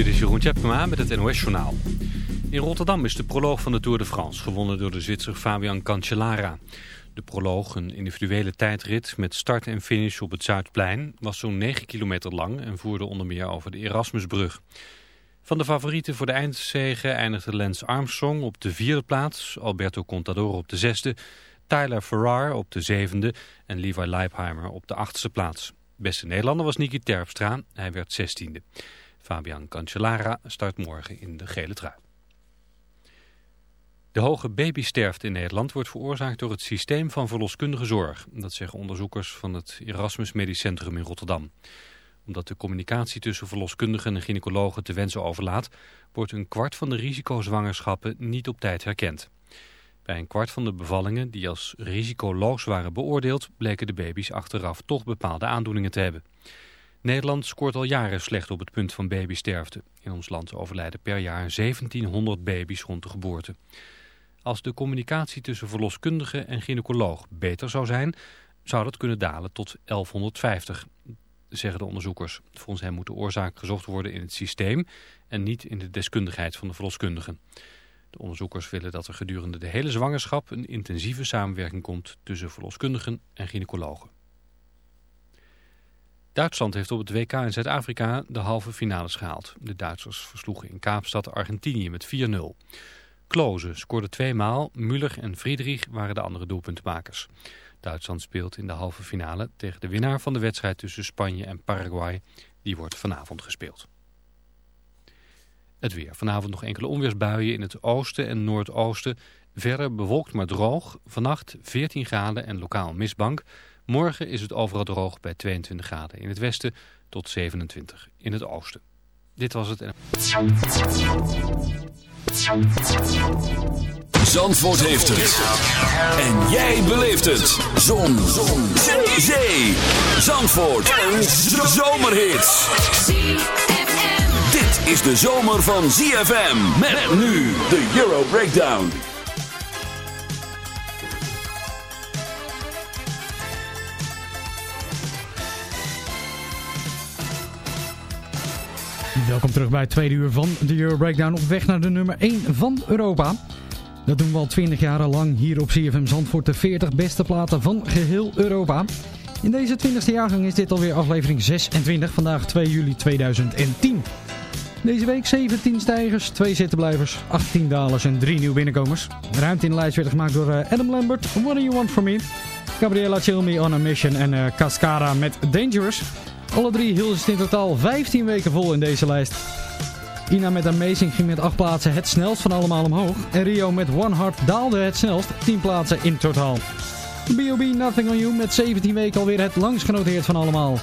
Dit is Jeroen Tjepkema met het NOS Journaal. In Rotterdam is de proloog van de Tour de France gewonnen door de Zwitser Fabian Cancellara. De proloog, een individuele tijdrit met start en finish op het Zuidplein, was zo'n 9 kilometer lang en voerde onder meer over de Erasmusbrug. Van de favorieten voor de eindzege eindigde Lance Armstrong op de vierde plaats, Alberto Contador op de zesde, Tyler Farrar op de zevende en Levi Leipheimer op de achtste plaats. Beste Nederlander was Niki Terpstra, hij werd zestiende. Fabian Cancellara start morgen in de gele trui. De hoge babysterfte in Nederland wordt veroorzaakt door het systeem van verloskundige zorg. Dat zeggen onderzoekers van het Erasmus Medisch Centrum in Rotterdam. Omdat de communicatie tussen verloskundigen en gynaecologen te wensen overlaat... wordt een kwart van de risicozwangerschappen niet op tijd herkend. Bij een kwart van de bevallingen die als risicoloos waren beoordeeld... bleken de baby's achteraf toch bepaalde aandoeningen te hebben. Nederland scoort al jaren slecht op het punt van babysterfte. In ons land overlijden per jaar 1700 baby's rond de geboorte. Als de communicatie tussen verloskundige en gynaecoloog beter zou zijn... zou dat kunnen dalen tot 1150, zeggen de onderzoekers. Volgens hen moet de oorzaak gezocht worden in het systeem... en niet in de deskundigheid van de verloskundigen. De onderzoekers willen dat er gedurende de hele zwangerschap... een intensieve samenwerking komt tussen verloskundigen en gynaecologen. Duitsland heeft op het WK in Zuid-Afrika de halve finales gehaald. De Duitsers versloegen in Kaapstad Argentinië met 4-0. Kloze scoorde twee maal, Müller en Friedrich waren de andere doelpuntenmakers. Duitsland speelt in de halve finale tegen de winnaar van de wedstrijd tussen Spanje en Paraguay. Die wordt vanavond gespeeld. Het weer. Vanavond nog enkele onweersbuien in het oosten en noordoosten. Verder bewolkt maar droog. Vannacht 14 graden en lokaal mistbank. Morgen is het overal droog bij 22 graden in het westen tot 27 in het oosten. Dit was het. Zandvoort heeft het. En jij beleeft het. Zon. Zon. Zee. Zandvoort. Een zomerhit. Dit is de zomer van ZFM. Met nu de Euro Breakdown. Welkom terug bij het tweede uur van de Euro Breakdown op weg naar de nummer 1 van Europa. Dat doen we al 20 jaar lang hier op CFM Zandvoort, de 40 beste platen van geheel Europa. In deze 20e jaargang is dit alweer aflevering 26, vandaag 2 juli 2010. Deze week 17 stijgers, 2 zittenblijvers, 18 dalers en 3 nieuwe binnenkomers. Ruimte in de lijst werd gemaakt door eh, Adam Lambert, What Do You Want From Me? Gabriella Chilmi On A Mission en uh, Cascara met Dangerous. Alle drie hielden ze in totaal 15 weken vol in deze lijst. Ina met Amazing ging met 8 plaatsen het snelst van allemaal omhoog. En Rio met One Heart daalde het snelst, 10 plaatsen in totaal. B.O.B. Nothing On You met 17 weken alweer het langst genoteerd van allemaal.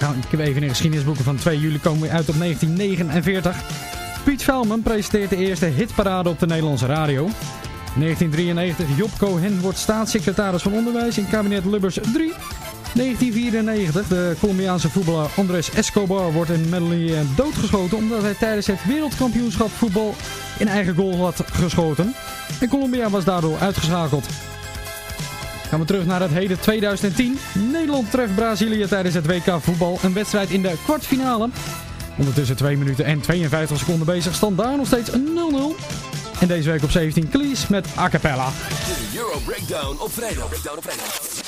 Nou, ik heb even in de geschiedenisboeken van 2 juli komen we uit op 1949. Piet Velman presenteert de eerste hitparade op de Nederlandse radio. 1993, Job Cohen wordt staatssecretaris van Onderwijs in kabinet Lubbers 3. 1994, de Colombiaanse voetballer Andres Escobar wordt in Medellin doodgeschoten omdat hij tijdens het wereldkampioenschap voetbal in eigen goal had geschoten. En Colombia was daardoor uitgeschakeld. Gaan we terug naar het heden 2010. Nederland treft Brazilië tijdens het WK voetbal. Een wedstrijd in de kwartfinale. Ondertussen 2 minuten en 52 seconden bezig. Stand daar nog steeds 0-0. En deze week op 17 Cleese met A Cappella. De Euro Breakdown op vrijdag. Breakdown op vrijdag.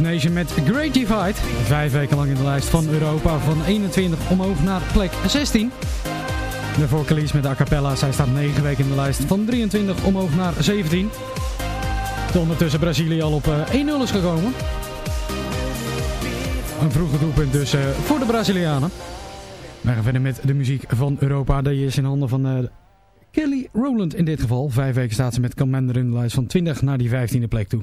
Nation met Great Divide. Vijf weken lang in de lijst van Europa. Van 21 omhoog naar plek 16. De vocalist met de a cappella. Zij staat 9 weken in de lijst. Van 23 omhoog naar 17. De ondertussen Brazilië al op 1-0 eh, is gekomen. Een vroege doelpunt dus uh, voor de Brazilianen. We gaan verder met de muziek van Europa. Die is in handen van uh, Kelly Rowland in dit geval. Vijf weken staat ze met Commander in de lijst van 20 naar die 15e plek toe.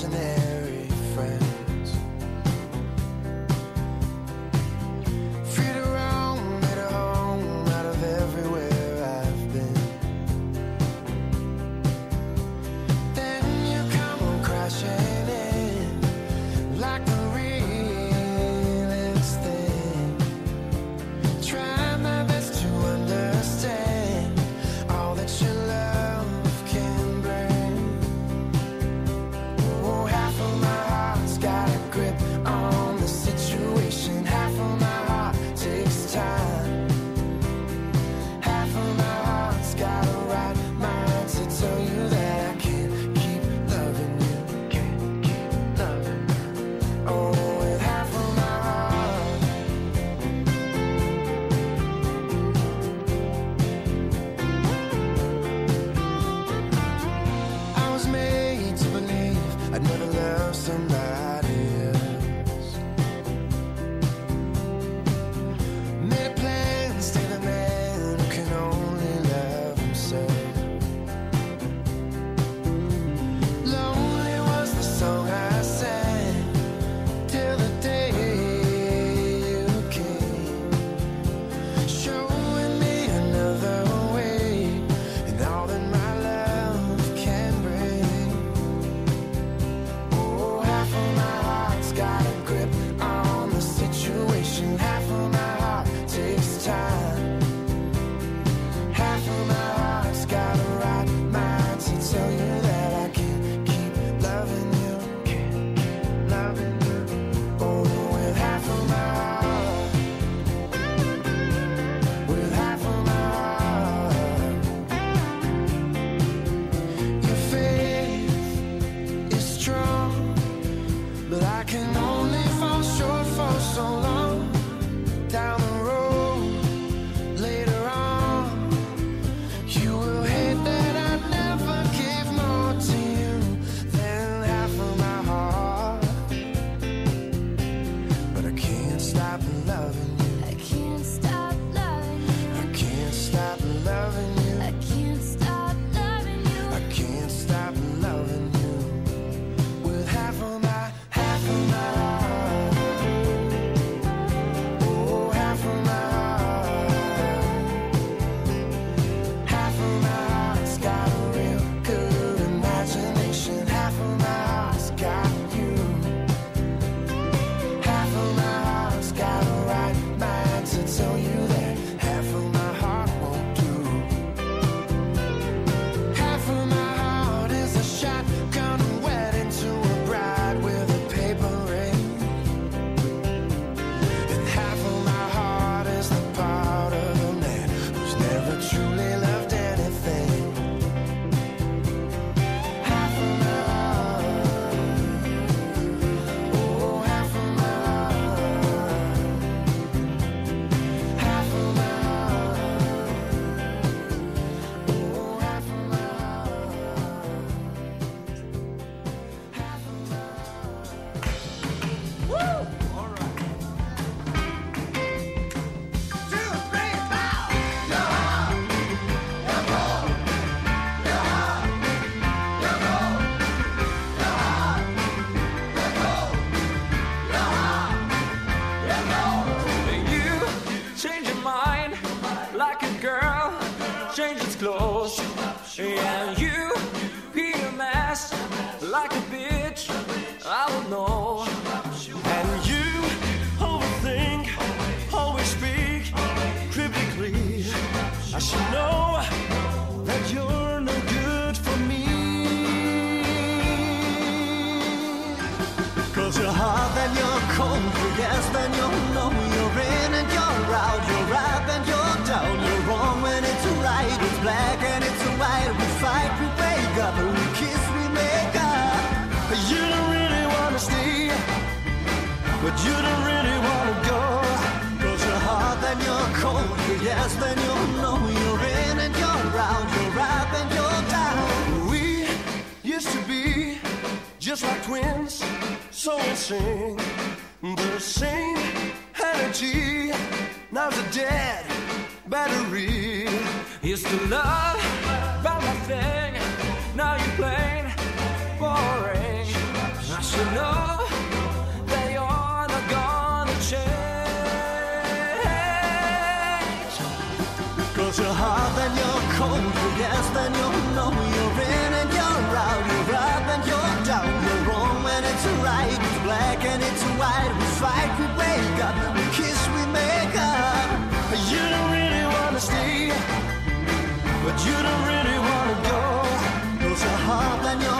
fortunate. Yes, then you'll know you're in and you're out, you're up and you're down, you're wrong when it's right, it's black and it's white. We fight, we wake up, we kiss, we make up. You don't really wanna stay, but you don't really wanna go. Cause you're hot, then you're cold. Yes, then you'll know you're in and you're out, you're up and you're down. We used to be just like twins, so insane the same energy. Now the dead battery is to love about my thing. Now you're plain boring. I should know they are not gonna. Cause you're hot and you're cold, you're yes, and you know you. Fight, we up, we kiss, we make up. You don't really wanna stay, but you don't really wanna go. Cause you're hot, then you're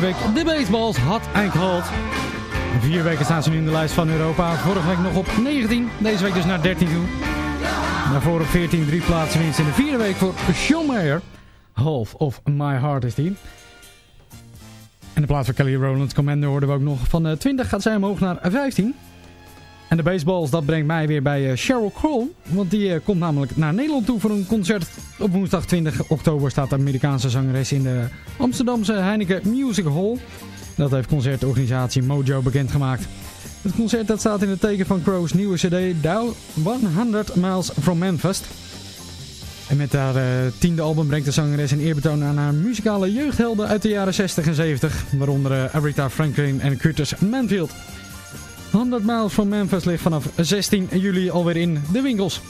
deze week de baseballs had gehaald. Vier weken staan ze nu in de lijst van Europa. Vorige week nog op 19, deze week dus naar 13 toe. Daarvoor op 14 drie plaatsen winst in de vierde week voor Sean Mayer. Half of My Heart is die. En de plaats voor Kelly Rowland Commander hoorden we ook nog. Van eh, 20 gaat zij omhoog naar 15. En de baseballs, dat brengt mij weer bij eh, Sheryl Crow. Want die eh, komt namelijk naar Nederland toe voor een concert. Op woensdag 20 oktober staat de Amerikaanse zangeres in de Amsterdamse Heineken Music Hall. Dat heeft concertorganisatie Mojo bekendgemaakt. Het concert dat staat in het teken van Crow's nieuwe cd Down 100 Miles from Memphis. En met haar eh, tiende album brengt de zangeres een eerbetoon aan haar muzikale jeugdhelden uit de jaren 60 en 70. Waaronder eh, Aretha Franklin en Curtis Manfield. 100 Miles from Memphis ligt vanaf 16 juli alweer in de winkels.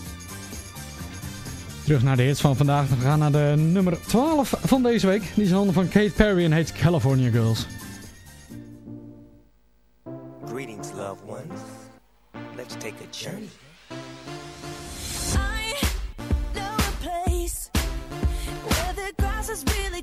Terug naar de hits van vandaag. We gaan naar de nummer 12 van deze week. Die is in handen van Kate Perry en heet California Girls. Greetings, loved ones. Let's take a journey. I know a place where the grass is really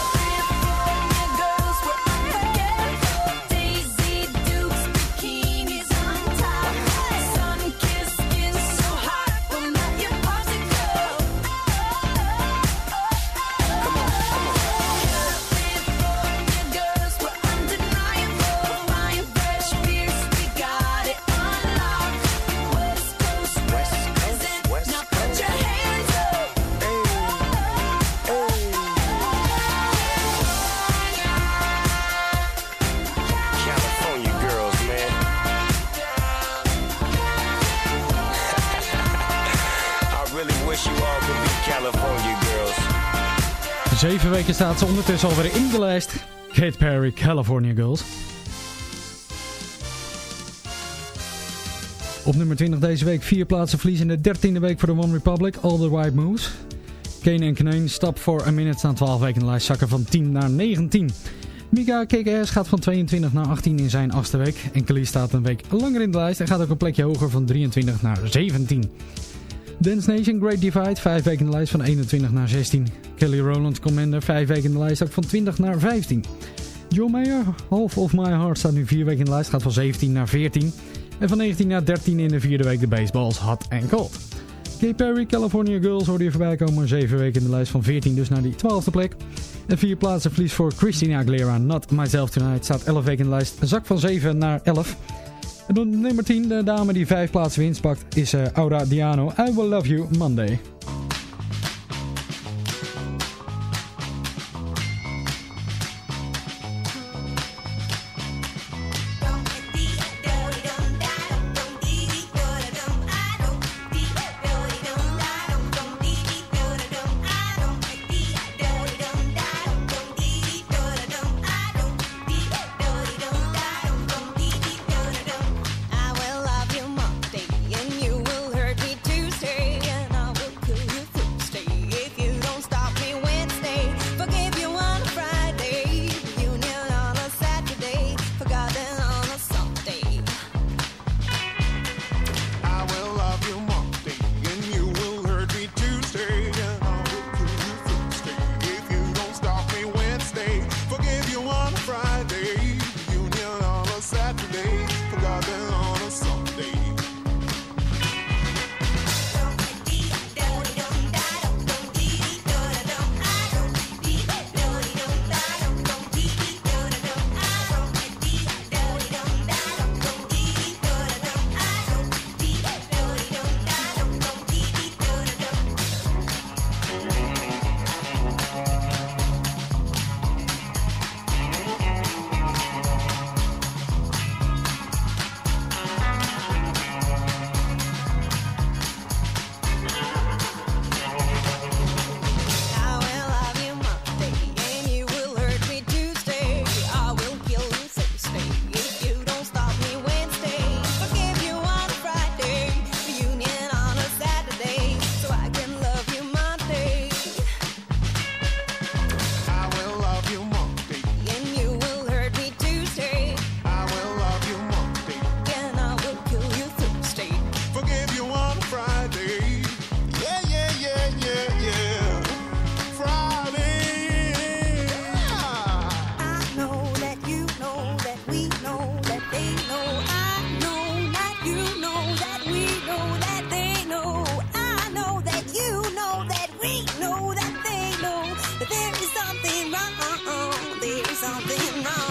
Weken staat ze ondertussen alweer in de lijst. Kate Perry, California Girls. Op nummer 20 deze week vier plaatsen verlies in de dertiende week voor de One Republic, All the White Moves. Kane en Kneen, Stap for a Minute staan 12 weken in de lijst, zakken van 10 naar 19. Mika KKS gaat van 22 naar 18 in zijn achtste week. En Kelly staat een week langer in de lijst en gaat ook een plekje hoger van 23 naar 17. Dance Nation Great Divide, 5 weken in de lijst van 21 naar 16. Kelly Rowland Commander, 5 weken in de lijst, ook van 20 naar 15. John Mayer, Half of My Heart, staat nu 4 weken in de lijst, gaat van 17 naar 14. En van 19 naar 13 in de vierde week de baseballs Hot and Cold. Kay Perry, California Girls hoorde je voorbij komen, 7 weken in de lijst van 14 dus naar die 12e plek. En 4 plaatsen verlies voor Christina Aguilera, Not Myself Tonight, staat 11 weken in de lijst, een zak van 7 naar 11. En nummer 10, de dame die 5 plaatsen winst pakt, is eh, Aura Diano, I Will Love You Monday. something wrong.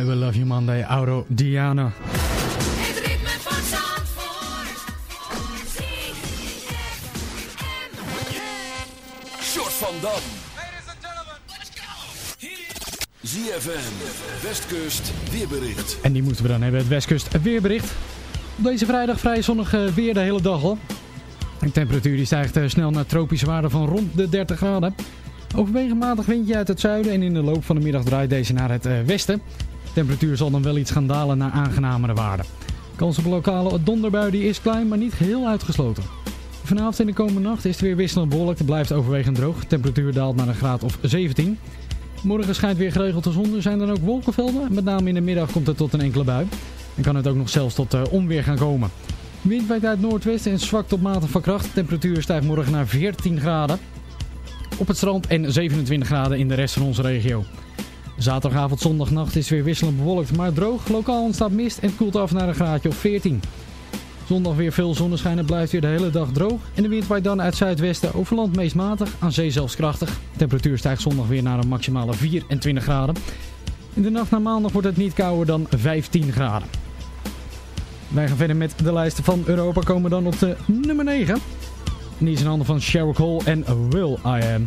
I Will Love You Monday, Auro Diana. Het ritme van Zandvoort. Short van Dam. ZFM, Westkust, weerbericht. En die moeten we dan hebben, het Westkust weerbericht. Op deze vrijdag vrij zonnig eh, weer de hele dag al. De temperatuur die stijgt eh, snel naar tropische waarden van rond de 30 graden. Overwegend matig windje uit het zuiden en in de loop van de middag draait deze naar het eh, westen. Temperatuur zal dan wel iets gaan dalen naar aangenamere waarden. Kans op lokale donderbui die is klein, maar niet geheel uitgesloten. Vanavond en de komende nacht is het weer wisselend bewolkt. Het blijft overwegend droog. De temperatuur daalt naar een graad of 17. Morgen schijnt weer geregeld de zon. Er zijn dan ook wolkenvelden. Met name in de middag komt het tot een enkele bui. En kan het ook nog zelfs tot eh, onweer gaan komen. Wind waait uit noordwesten en zwakt tot matig van kracht. De temperatuur stijgt morgen naar 14 graden op het strand en 27 graden in de rest van onze regio. Zaterdagavond, zondagnacht is weer wisselend bewolkt, maar droog. Lokaal ontstaat mist en koelt af naar een graadje of 14. Zondag weer veel zonneschijn, het blijft weer de hele dag droog. En de wind waait dan uit zuidwesten over land meest matig, aan zee zelfs krachtig. De temperatuur stijgt zondag weer naar een maximale 24 graden. In de nacht naar maandag wordt het niet kouder dan 15 graden. Wij gaan verder met de lijst van Europa, komen dan op de nummer 9. En die is in handen van Sheryl Cole en Will I Am.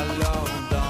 alone.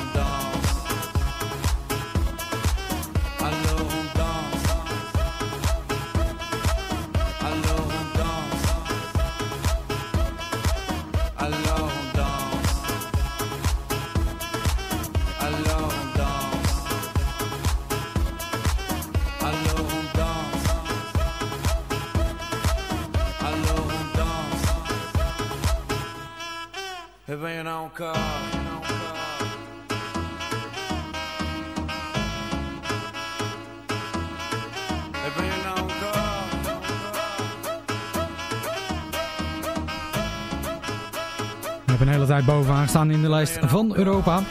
bovenaan staan in de lijst van Europa.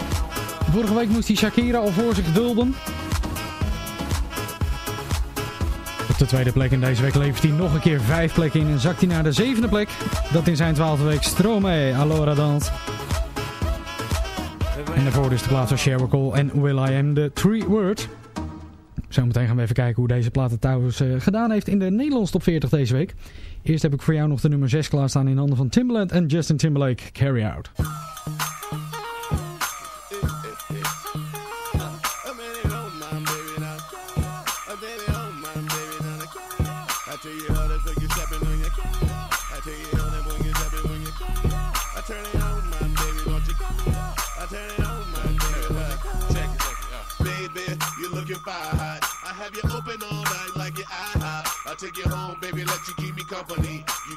Vorige week moest hij Shakira al voor zich dulden. Op de tweede plek in deze week levert hij nog een keer vijf plekken in en zakt hij naar de zevende plek. Dat in zijn twaalfde week Stromae, Allora Dans. En daarvoor dus de plaats van Sheryl en Will I Am, de Three Word. Zometeen gaan we even kijken hoe deze plaat het trouwens eh, gedaan heeft in de Nederlands top 40 deze week. Eerst heb ik voor jou nog de nummer 6 klaarstaan in handen van Timbaland en Justin Timberlake, Carry Out.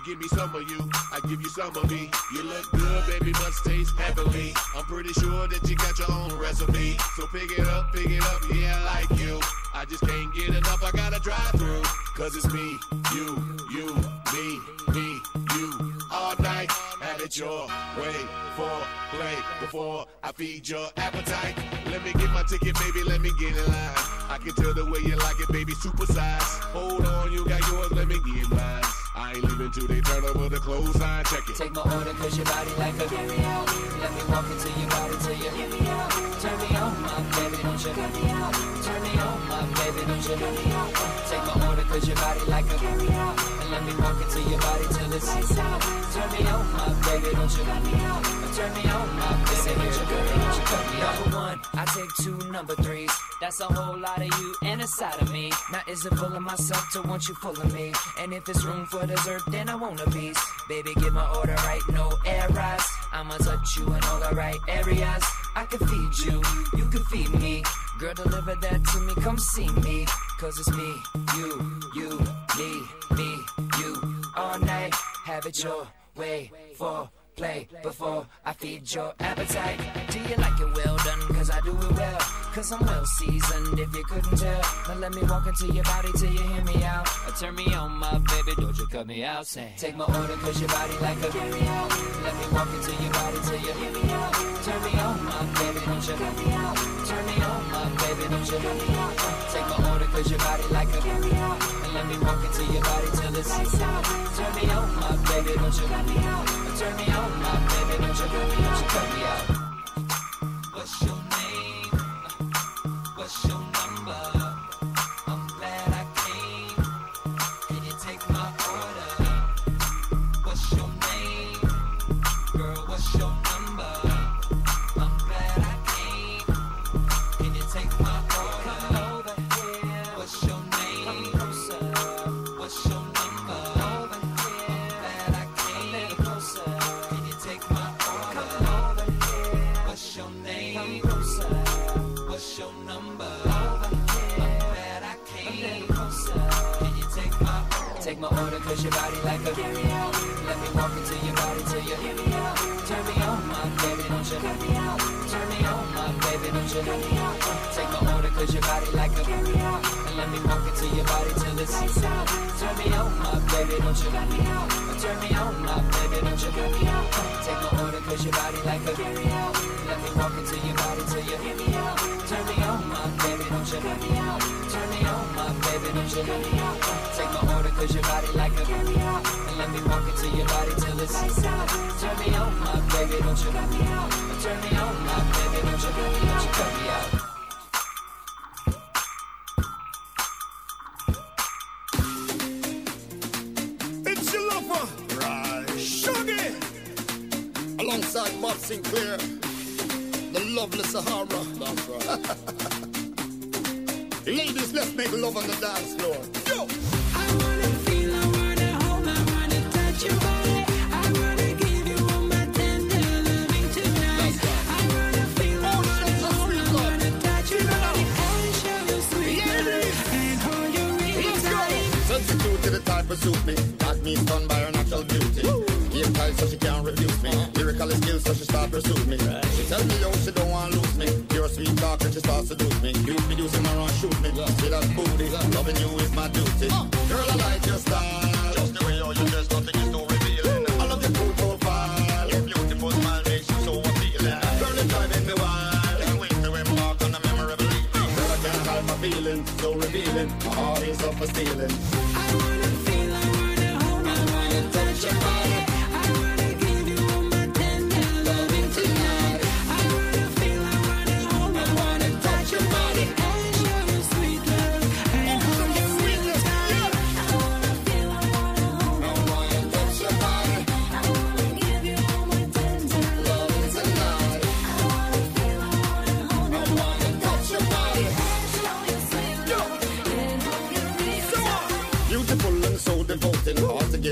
Give me some of you, I give you some of me. You look good, baby, must taste heavenly. I'm pretty sure that you got your own recipe. So pick it up, pick it up, yeah, I like you. I just can't get enough, I gotta drive through. Cause it's me, you, you, me, me, you. All night, have it your way for play before I feed your appetite. Let me get my ticket, baby, let me get in line. I can tell the way you like it, baby, super size. Hold on, you got I ain't they turn over the clothesline, check it. Take my order cause your body like a carry out. Let me walk into your body till you hear me out. Turn me on, my baby, don't you turn me out. Turn me on, my baby, don't you turn me out. Take my order cause your body like a carry out. And let me walk into your body till it's lights out. Turn me on, my baby, don't you turn me out. Turn me on, my baby, don't you turn me out. Turn me out. Number one, I take two number threes. That's a whole lot of you and a side of me. Now is it full of myself to want you full of me? And if it's room for dessert, then I want a piece. Baby, get my order right, no errors. I'ma touch you in all the right areas. I can feed you, you can feed me. Girl, deliver that to me, come see me. Cause it's me, you, you, me, me, you. All night, have it your way for play before I feed your appetite. Do you like it well done? Cause I do it well. Cause I'm well seasoned if you couldn't tell. Now let me walk into your body till you hear me out. Or turn me on, my baby, don't you cut me out. Say, take my order cause your body like a carry. Let me walk into your body till you hear me out. Turn me on, my baby, don't you cut me out. Turn me on, my baby, don't you cut me out. Uh, take my order cause your body like a carry. And let me walk into your body till it's. Turn me on, my baby, don't you cut me out. Uh, turn me on, my baby, don't you cut don't you cut me out. What's your name? Cause your body like a carry out. Let me walk into your body till you hear me out. Turn me on, my baby, don't you cut me out. Turn me on, my baby, don't you cut me out. Take my cause your body like a. And let me walk into your body till it's. Turn me on, my baby, don't you cut me out. Turn me on, my baby, don't you cut me out. Take my order cause your body like a. Let me walk into your body till you hear me out. Turn me on, my baby, don't you cut me out. Turn me on, my baby, don't you cut me out. Take my order cause your body like a. And let me walk into your body till it's. Turn me on, my baby, don't you cut me out. Turn me on, my baby, don't you cut me out. Sinclair, the lovely Sahara. That's right. Ladies, let's make love on the dance floor. Yo! I wanna feel, I wanna hold, I wanna touch your body. to the type of suit me. That means done by her natural beauty. Woo! So she can't refuse me. Lyrical skills so she start pursue me. She tell me yo she don't want lose me. Pure sweet talk and she start seduce me. You be using my run shoot me. See that booty. Loving you is my duty. Girl I like your style. Just the way you dress nothing is too revealing. I love your cool profile. Your beautiful smile makes you so appealing. Girl it's driving me wild. Can't wait to embark on a memorable. Girl I can't hide my feelings. So revealing. My heart is up for stealing. I wanna feel, I wanna hold, I wanna touch your body.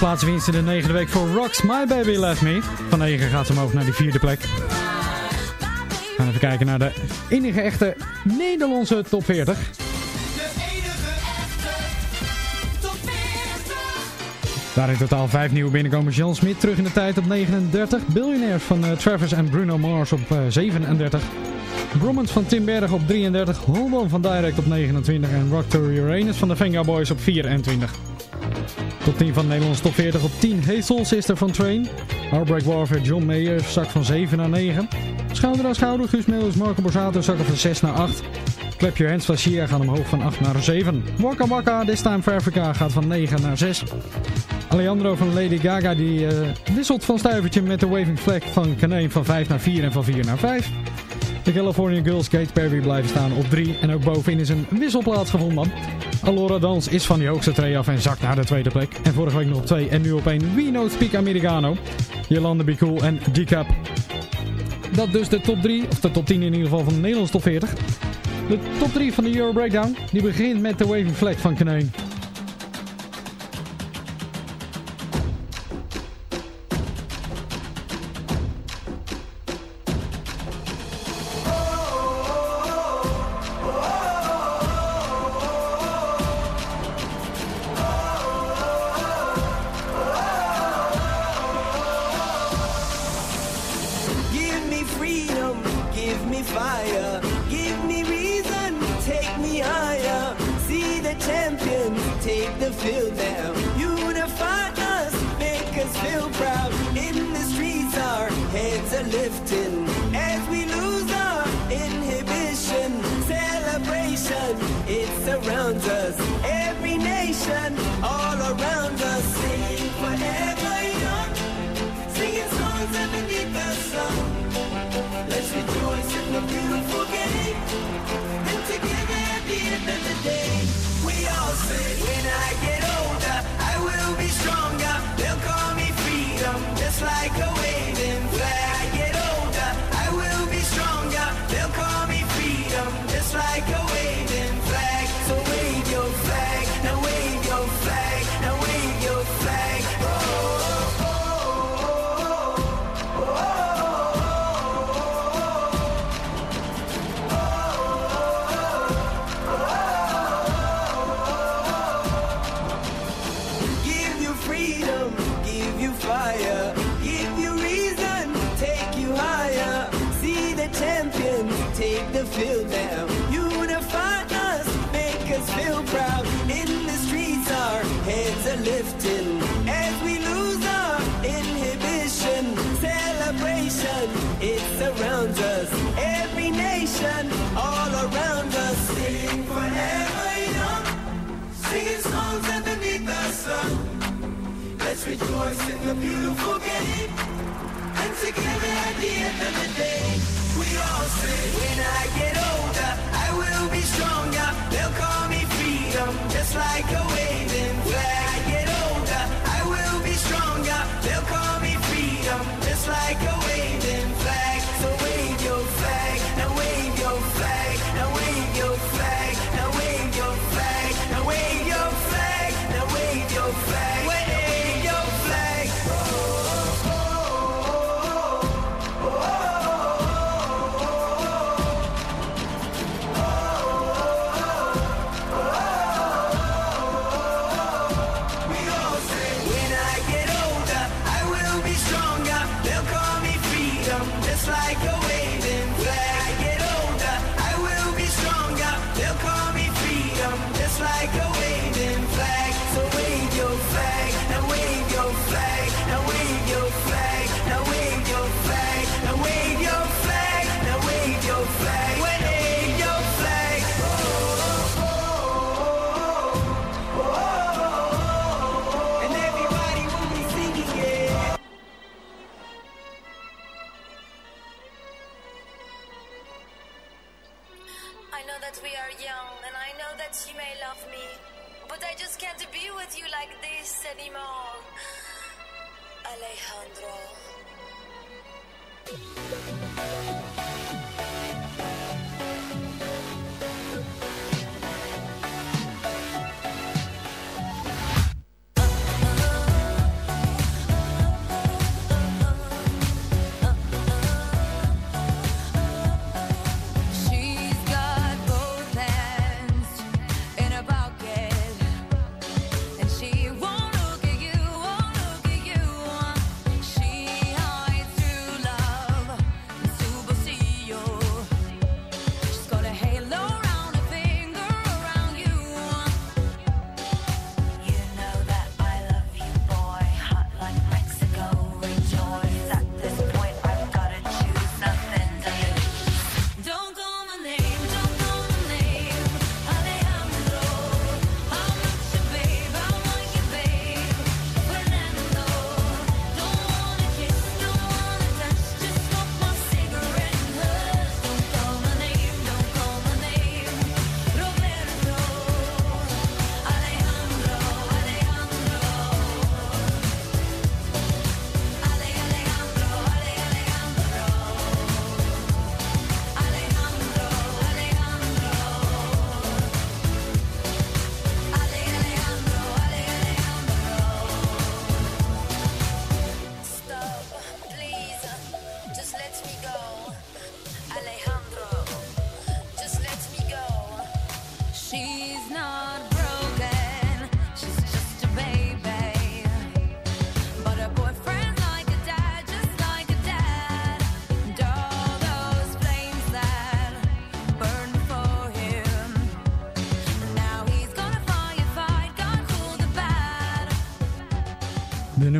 Left me. Vijf plaatsen winst in de negende week voor Rocks My Baby Left Me. Van 9 gaat ze omhoog naar die vierde plek. We gaan even kijken naar de enige echte Nederlandse top 40. Daar in totaal vijf nieuwe binnenkomen. Jan Smit terug in de tijd op 39. Billionaires van eh, Travis en Bruno Mars op eh, 37. Brommans van Tim Berg op 33. Hold On van Direct op 29. En Rock to Uranus van de Venga Boys op 24. Top 10 van de Nederlandse top 40 op 10. Hey Soul Sister van Train. Heartbreak Warfare John Mayer zak van 7 naar 9. Schouder aan schouder Guus Meeuwis Marco Borsato zakken van 6 naar 8. Clap Your Hands van Sia gaan omhoog van 8 naar 7. Waka Waka This Time for Africa gaat van 9 naar 6. Alejandro van Lady Gaga die eh, wisselt van stuivertje met de Waving Flag van Kaneen van 5 naar 4 en van 4 naar 5. De California Girls Kate Perry blijven staan op 3 en ook bovenin is een wisselplaats gevonden. Alora Dans is van die hoogste tree af en zakt naar de tweede plek. En vorige week nog op 2 en nu op 1 We Know Speak Americano. Jolande Be Cool en Decap. Dat dus de top 3, of de top 10 in ieder geval van de Nederlandse top 40. De top 3 van de Euro Breakdown, die begint met de Waving Flag van Kaneen. It surrounds us. Every nation, all around us, Singing forever young. Singing songs underneath the sun. Let's rejoice in the beautiful game. And together at the end of the day, we all say, when I get older, I will be stronger. They'll call me freedom, just like a waving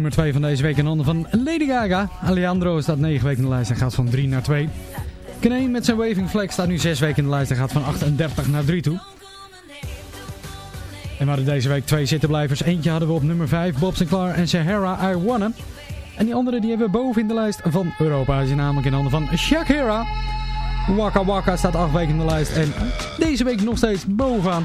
nummer 2 van deze week in handen van Lady Gaga. Alejandro staat 9 weken in de lijst en gaat van 3 naar 2. Kane met zijn Waving Flag staat nu 6 weken in de lijst en gaat van 38 naar 3 toe. En we hadden deze week twee zittenblijvers. Eentje hadden we op nummer 5, Bob Sinclair en Sahara I Wanna. En die andere die hebben we boven in de lijst van Europa. Hij is namelijk in handen van Shakira. Waka Waka staat 8 weken in de lijst en deze week nog steeds bovenaan.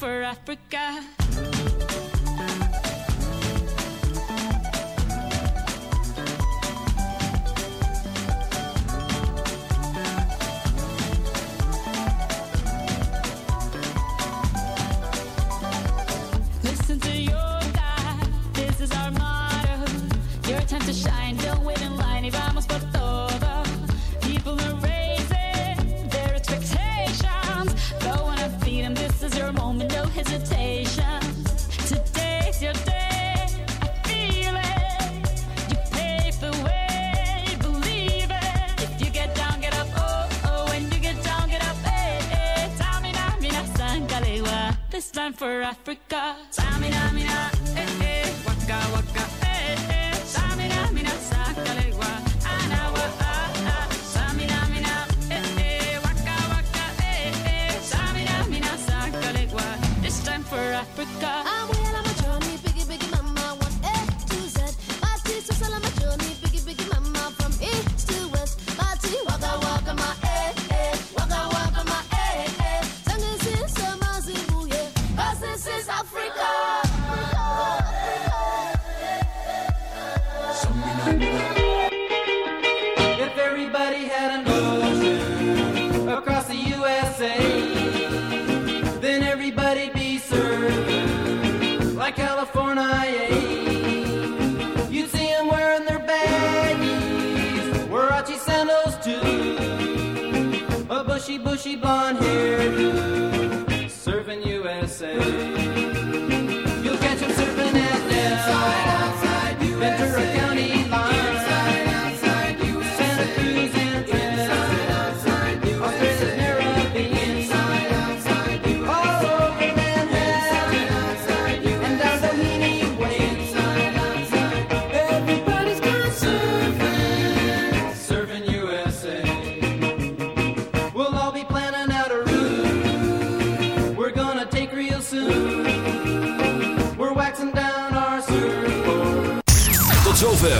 for Africa. time for Africa. Samina, mina, eh, eh, waka, waka.